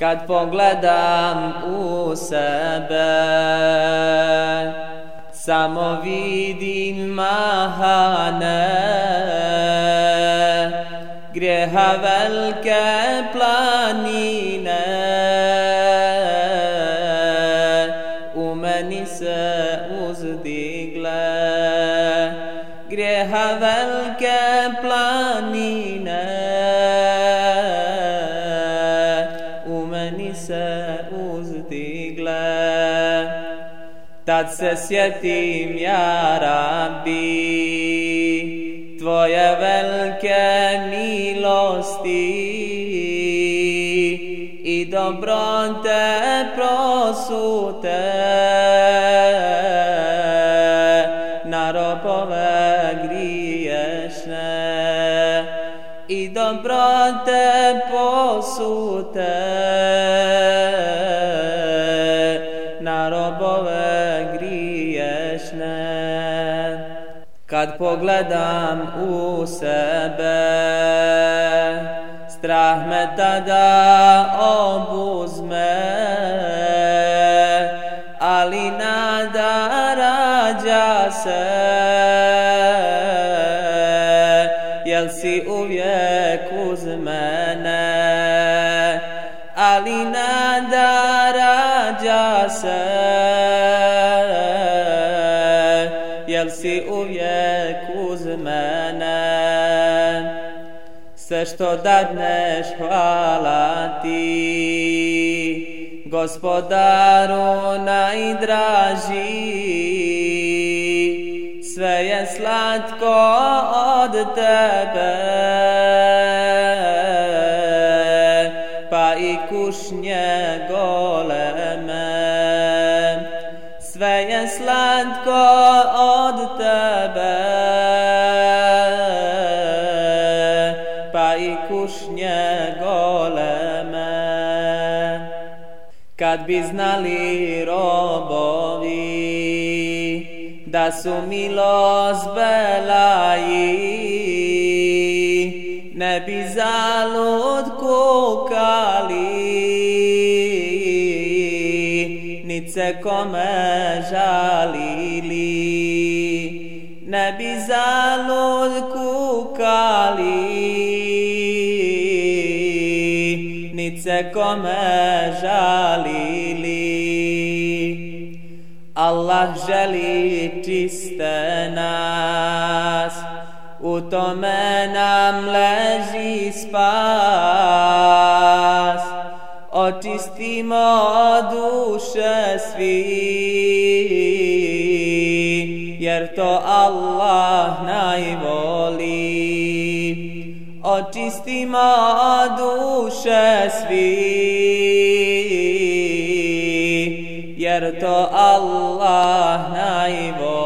Kad pogledam u sebe Samo vidim mahane Grijeha velike planine. U meni se uzdigle Grijeha velike planine. Uzdigle Tad se sjetim ja rabbi. Tvoje velike milosti I dobrote prosute. Na robove griješne I dobrote posute ove griješne. Kad pogledam u sebe Strah me tada obuzme. Ali nada rađa se. Jel si uvijek uz mene? Ali nada rađa se. Jel si uvijek uz mene sve što dadneš hvala ti. Gospodaru najdraži sve je slatko od tebe. Pa i kušnje goleme sve je slatko kušnje goleme. Kad bi znali robovi da su milost belaji ne bi zalud kukali se kome žalili. Ne bi zalud kukali nekome žalili. Allah želi čiste nas u tome nam leži spas. Očistimo duše svi jer to Allah najvoli očistima duše svi. Jer to Allah najvoli.